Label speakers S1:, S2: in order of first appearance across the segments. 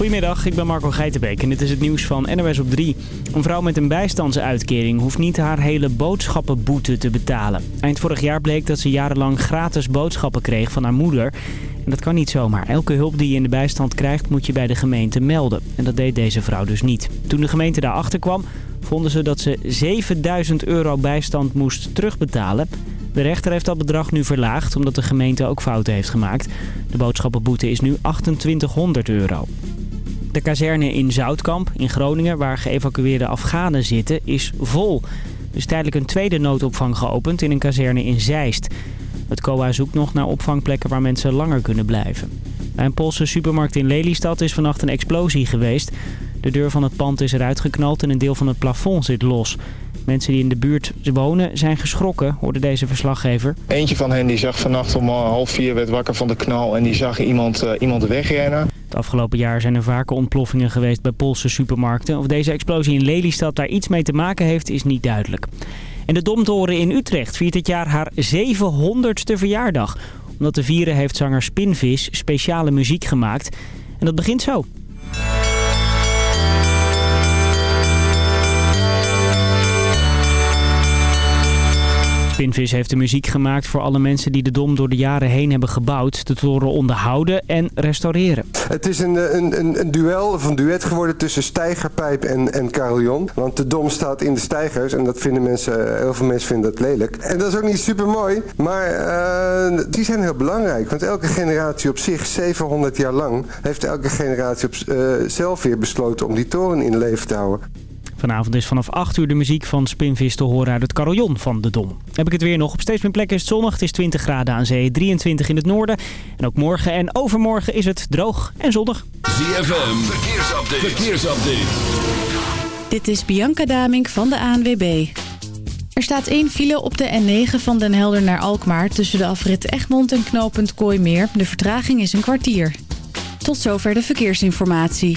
S1: Goedemiddag, ik ben Marco Geitenbeek en dit is het nieuws van NOS op 3. Een vrouw met een bijstandsuitkering hoeft niet haar hele boodschappenboete te betalen. Eind vorig jaar bleek dat ze jarenlang gratis boodschappen kreeg van haar moeder. En dat kan niet zomaar. Elke hulp die je in de bijstand krijgt moet je bij de gemeente melden. En dat deed deze vrouw dus niet. Toen de gemeente daarachter kwam, vonden ze dat ze 7000 euro bijstand moest terugbetalen... De rechter heeft dat bedrag nu verlaagd omdat de gemeente ook fouten heeft gemaakt. De boodschappenboete is nu 2800 euro. De kazerne in Zoutkamp in Groningen, waar geëvacueerde Afghanen zitten, is vol. Er is tijdelijk een tweede noodopvang geopend in een kazerne in Zeist. Het COA zoekt nog naar opvangplekken waar mensen langer kunnen blijven. Bij een Poolse supermarkt in Lelystad is vannacht een explosie geweest. De deur van het pand is eruit geknald en een deel van het plafond zit los. Mensen die in de buurt wonen zijn geschrokken, hoorde deze verslaggever.
S2: Eentje van hen die zag vannacht om half vier werd wakker van de knal en die zag iemand, uh, iemand wegrennen.
S1: Het afgelopen jaar zijn er vaker ontploffingen geweest bij Poolse supermarkten. Of deze explosie in Lelystad daar iets mee te maken heeft is niet duidelijk. En de Domtoren in Utrecht viert dit jaar haar 700ste verjaardag. Om dat te vieren heeft zanger Spinvis speciale muziek gemaakt. En dat begint zo. Spinvis heeft de muziek gemaakt voor alle mensen die de Dom door de jaren heen hebben gebouwd, de toren onderhouden en restaureren.
S3: Het is een, een, een duel of een duet geworden tussen stijgerpijp en, en carillon. Want de Dom staat in de stijgers en dat vinden mensen, heel veel mensen vinden dat lelijk. En dat is ook niet super mooi, maar uh, die zijn heel belangrijk. Want elke generatie op zich, 700 jaar lang, heeft elke generatie op, uh, zelf weer besloten om die toren in leven te houden.
S1: Vanavond is vanaf 8 uur de muziek van Spinvis te horen uit het carillon van de Dom. Heb ik het weer nog. Op steeds meer plekken is het zonnig. Het is 20 graden aan zee, 23 in het noorden. En ook morgen en overmorgen is het droog en zonnig.
S4: ZFM, verkeersupdate. verkeersupdate.
S5: Dit is Bianca Damink van de ANWB. Er staat één file op de N9 van Den Helder naar Alkmaar... tussen de afrit Egmond en knooppunt Kooimeer. De vertraging is een kwartier. Tot zover de verkeersinformatie.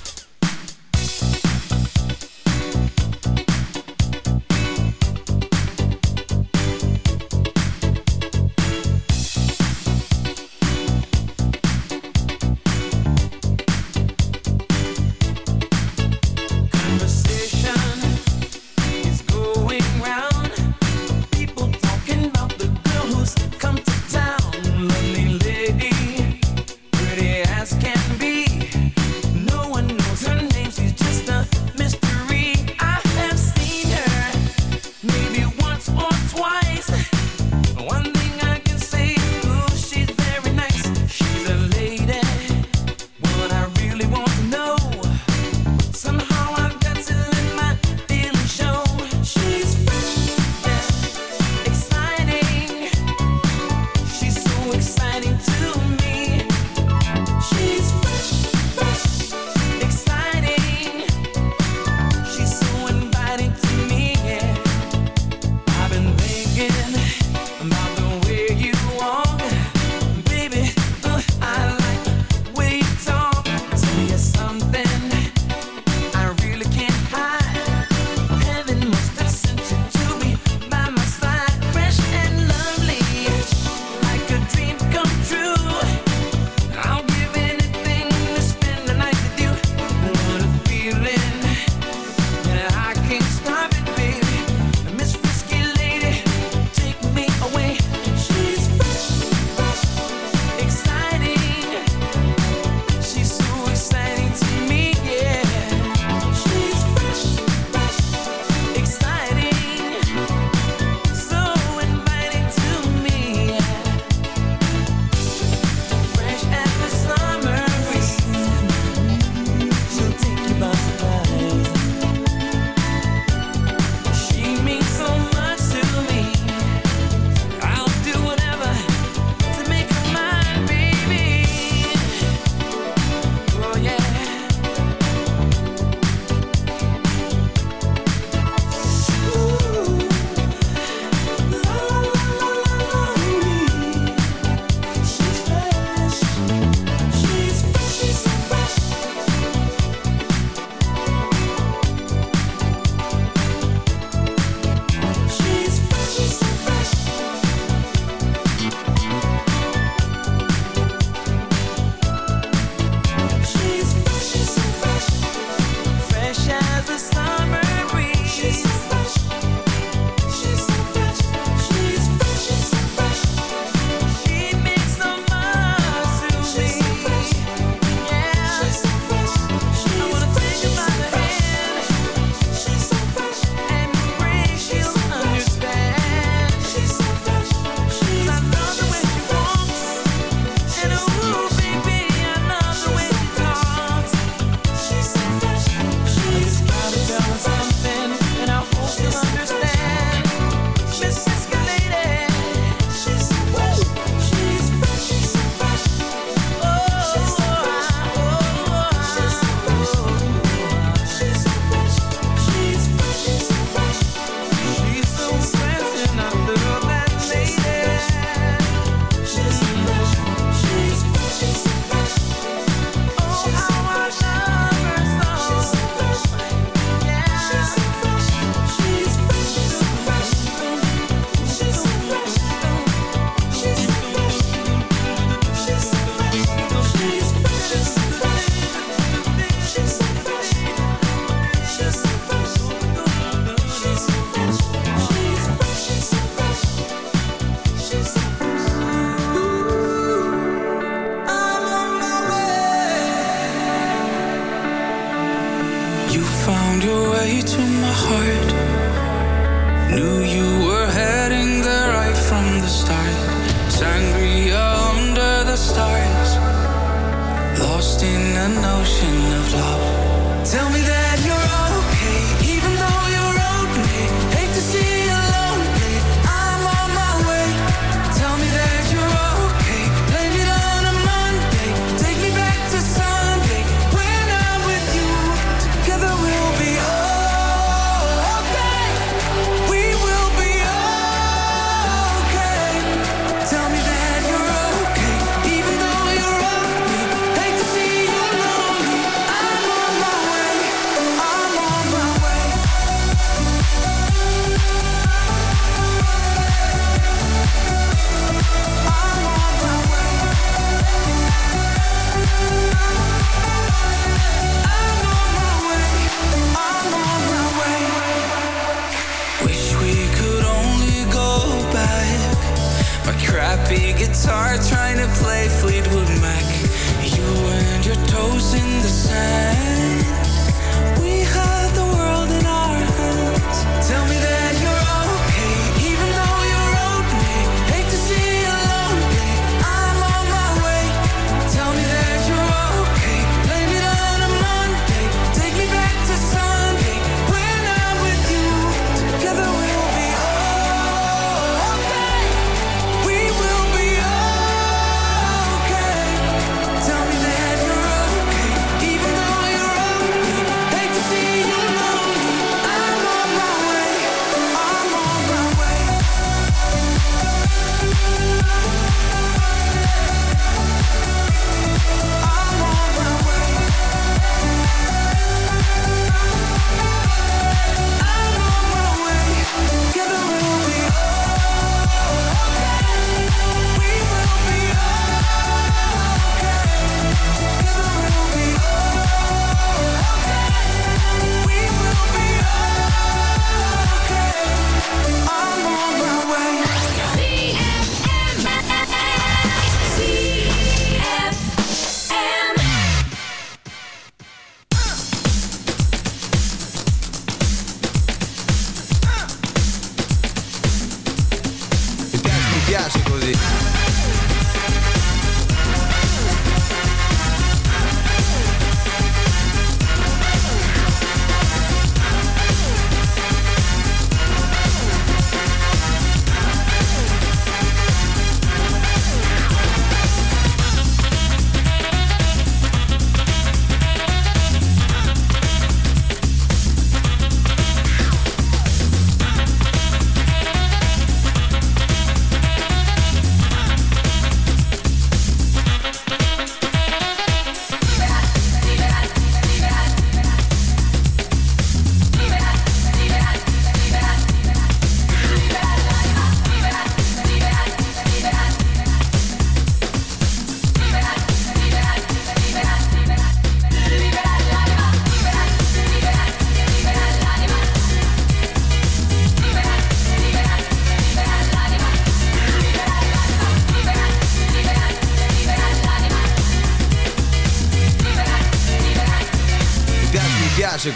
S6: an ocean of love.
S7: Tell me that.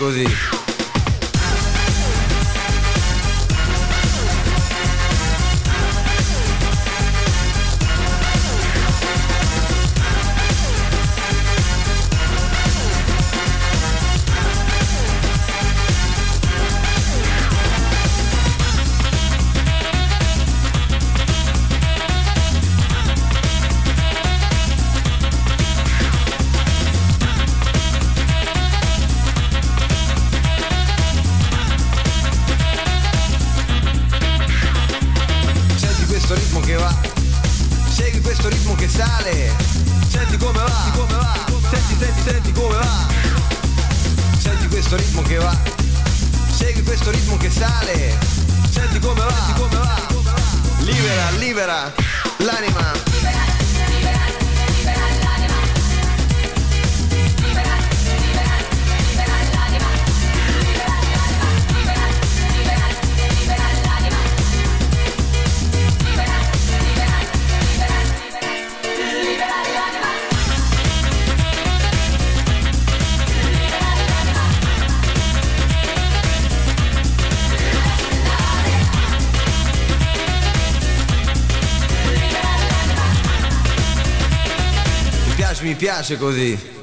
S7: così. Piace così.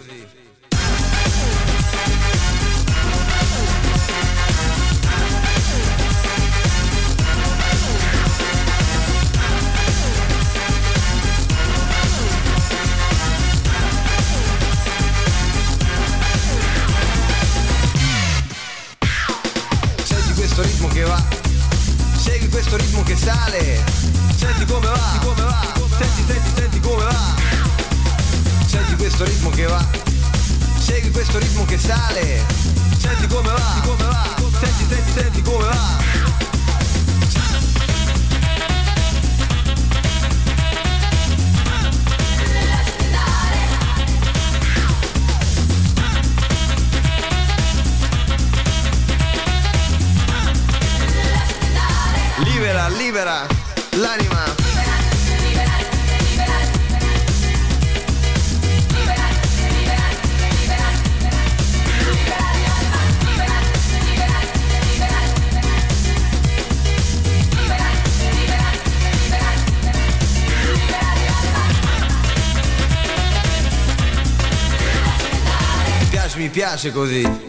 S7: piace così.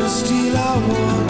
S7: just steal I want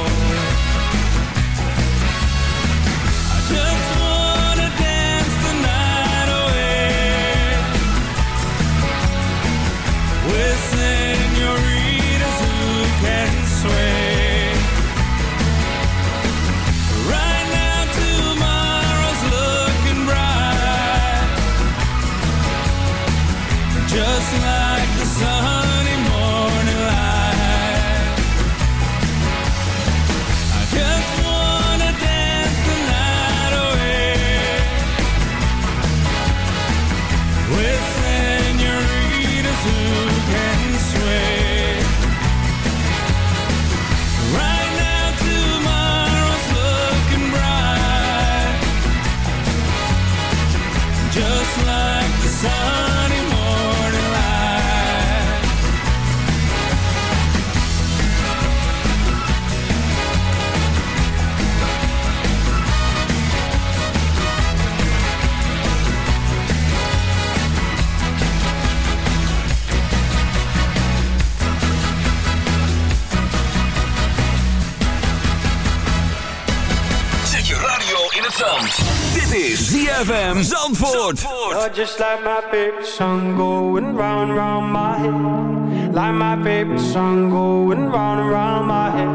S4: ZFM Zandvoort.
S8: You're just like my favorite song going round round my head. Like my favorite song going round round my head.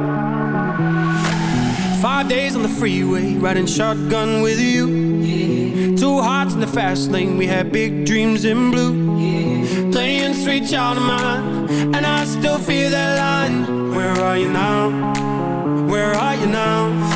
S8: Five days on the freeway, riding shotgun with you. Two hearts in the fast lane, we had big dreams in blue. Playing sweet child of mine, and I still feel that line. Where are you now? Where are you now?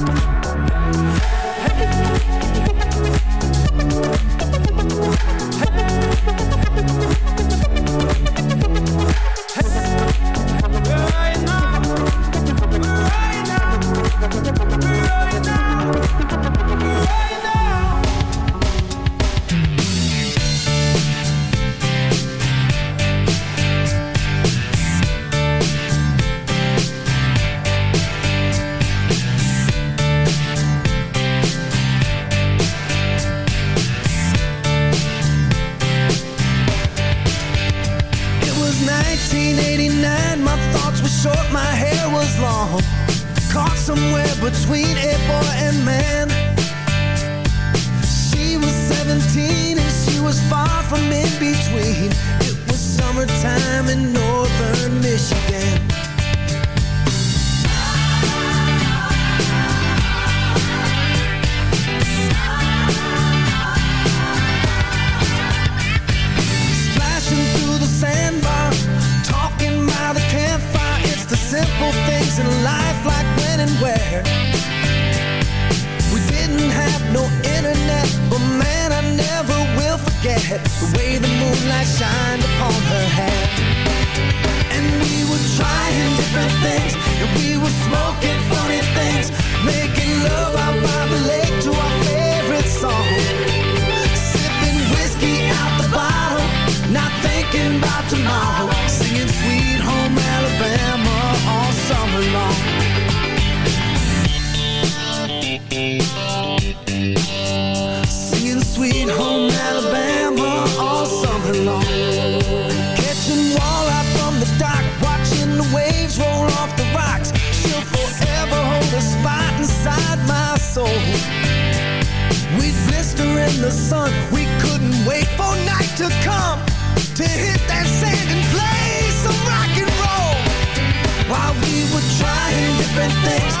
S9: Sun, we couldn't wait for night to come to hit that sand and play some rock and roll. While we were trying different things,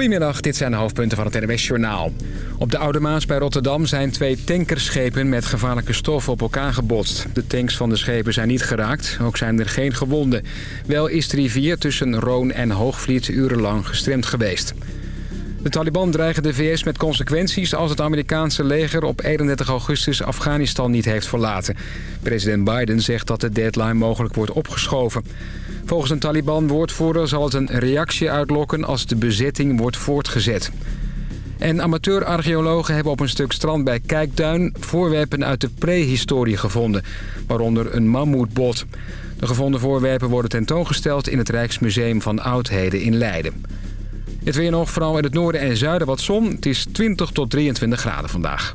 S10: Goedemiddag, dit zijn de hoofdpunten van het NWS Journaal. Op de Oude Maas bij Rotterdam zijn twee tankerschepen met gevaarlijke stoffen op elkaar gebotst. De tanks van de schepen zijn niet geraakt, ook zijn er geen gewonden. Wel is de rivier tussen Roon en Hoogvliet urenlang gestremd geweest. De Taliban dreigen de VS met consequenties als het Amerikaanse leger op 31 augustus Afghanistan niet heeft verlaten. President Biden zegt dat de deadline mogelijk wordt opgeschoven. Volgens een Taliban-woordvoerder zal het een reactie uitlokken als de bezetting wordt voortgezet. En amateur-archeologen hebben op een stuk strand bij Kijkduin voorwerpen uit de prehistorie gevonden, waaronder een mammoetbot. De gevonden voorwerpen worden tentoongesteld in het Rijksmuseum van Oudheden in Leiden. Het weer nog, vooral in het noorden en zuiden wat zon. Het is 20 tot 23 graden vandaag.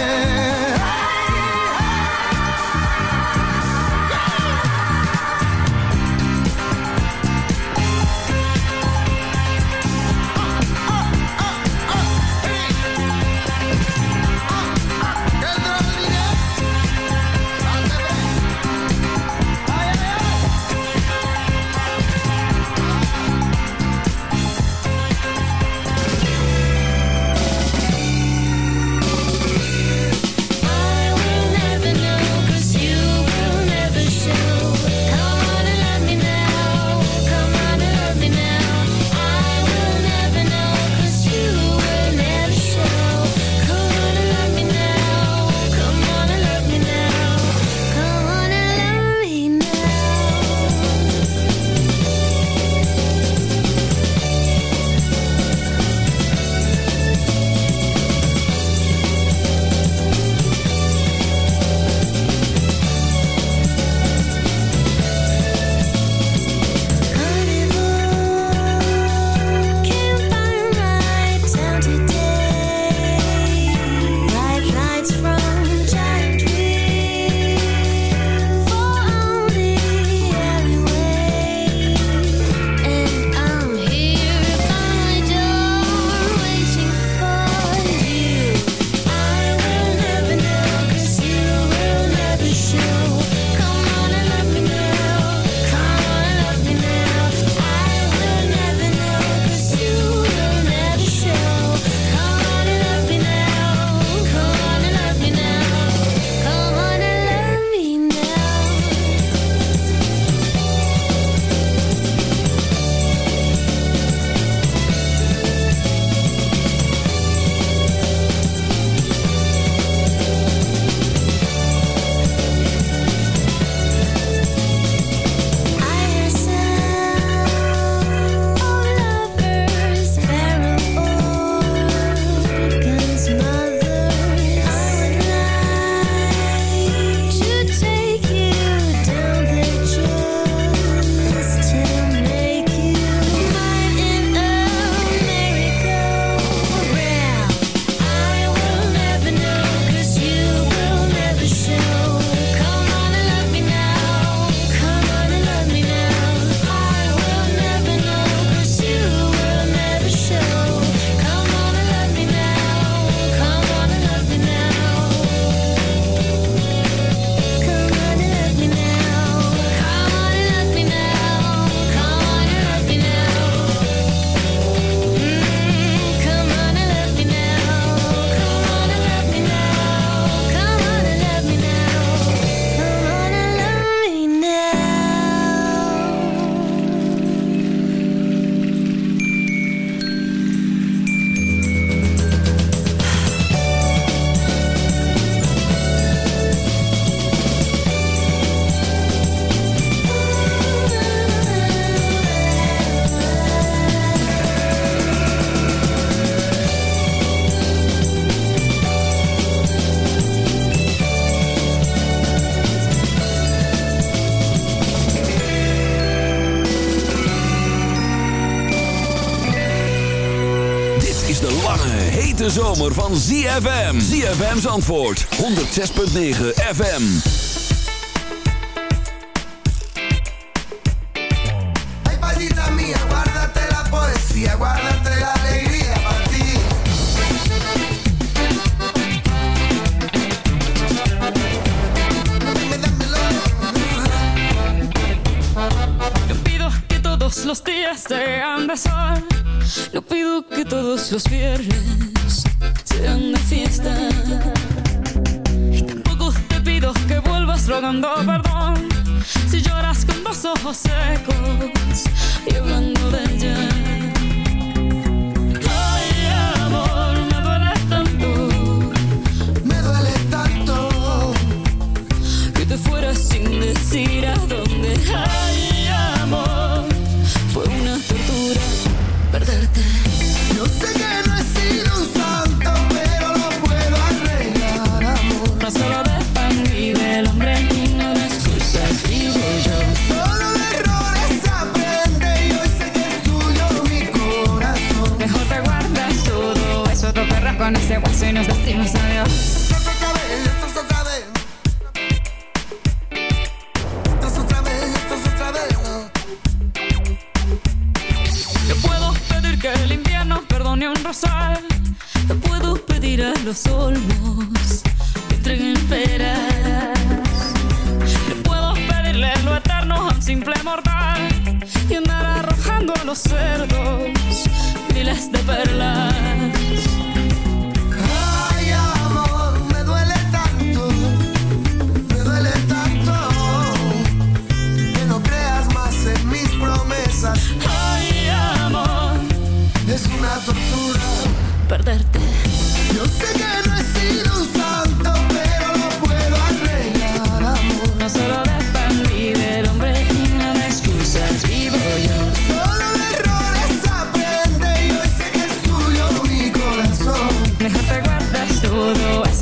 S4: Die ZFM's antwoord. 106.9 FM.
S7: Hey palita mía, guárdate la poesía, guárdate la alegría para ti.
S11: Dame, dámelo. Pido que todos los días sean de sol. Yo pido que todos los viernes canción fiesta. Y tampoco te pido que vuelvas rogando perdón. Si lloras con los ojos secos y hablando de ella. Ay, amor, me duele tanto.
S7: Me duele tanto.
S11: Que te fuera sin decir a dónde. hay. los olmos que entreguen peras. No puedo pedirle lo eterno a un simple mortal y andar arrojando a los cerdos miles de perlas.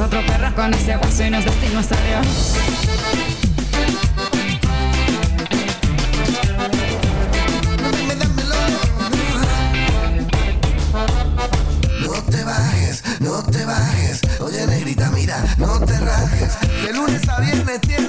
S11: otro perro. Con ese hueso y nos destino
S7: hasta Dios. No te bajes, no te bajes, oye negrita mira, no te rajes, de lunes a viernes tienes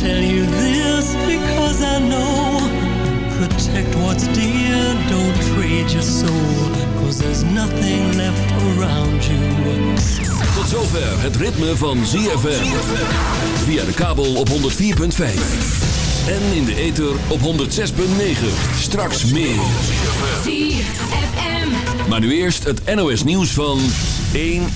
S6: I tell you this because I know. Protect what's dear, don't trade your soul. Cause there's nothing left around you.
S4: Tot zover het ritme van ZFM. Via de kabel op 104.5. En in de ether op 106.9. Straks meer. Maar nu eerst het NOS nieuws van 1